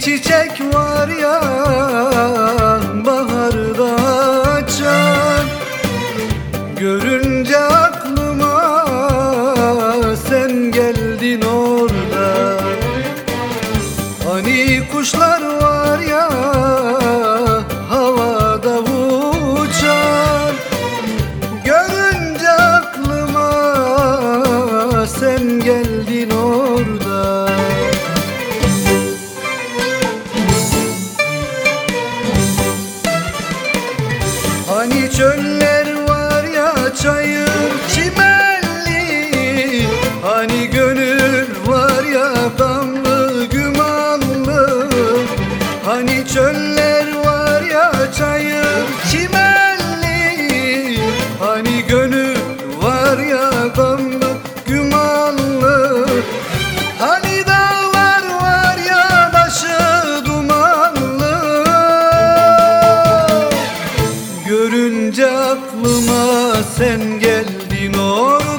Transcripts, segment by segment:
Çiçek var ya baharda açan. Görünce aklıma sen geldin orada. Hani kuşlar var ya çöller var ya çayır çimenli. Hani gönül var ya damlı gümanlı. Hani çöller var ya çayır çimenli. Hani gönül sen geldin orada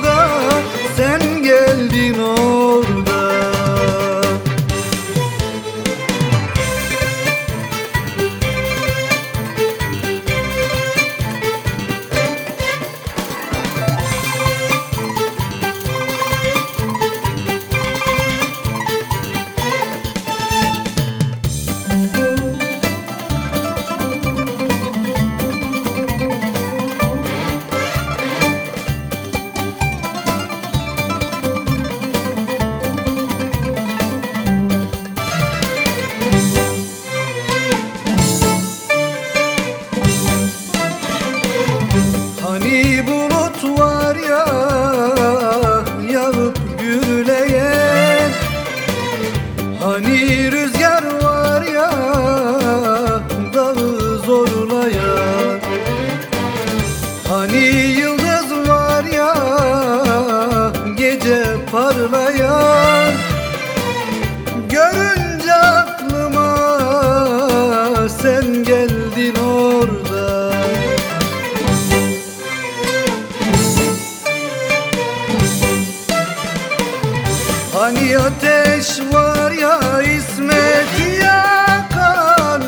Hani ateş var ya İsmet yakan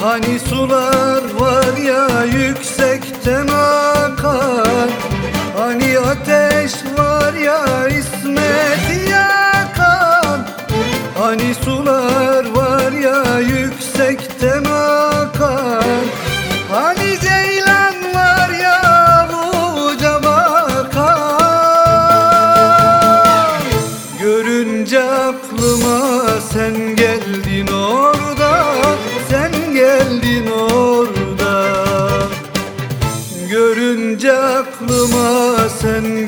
Hani sular var ya yüksekten akan Hani ateş var ya İsmet yakan Hani sular var ya yüksekten aklıma sen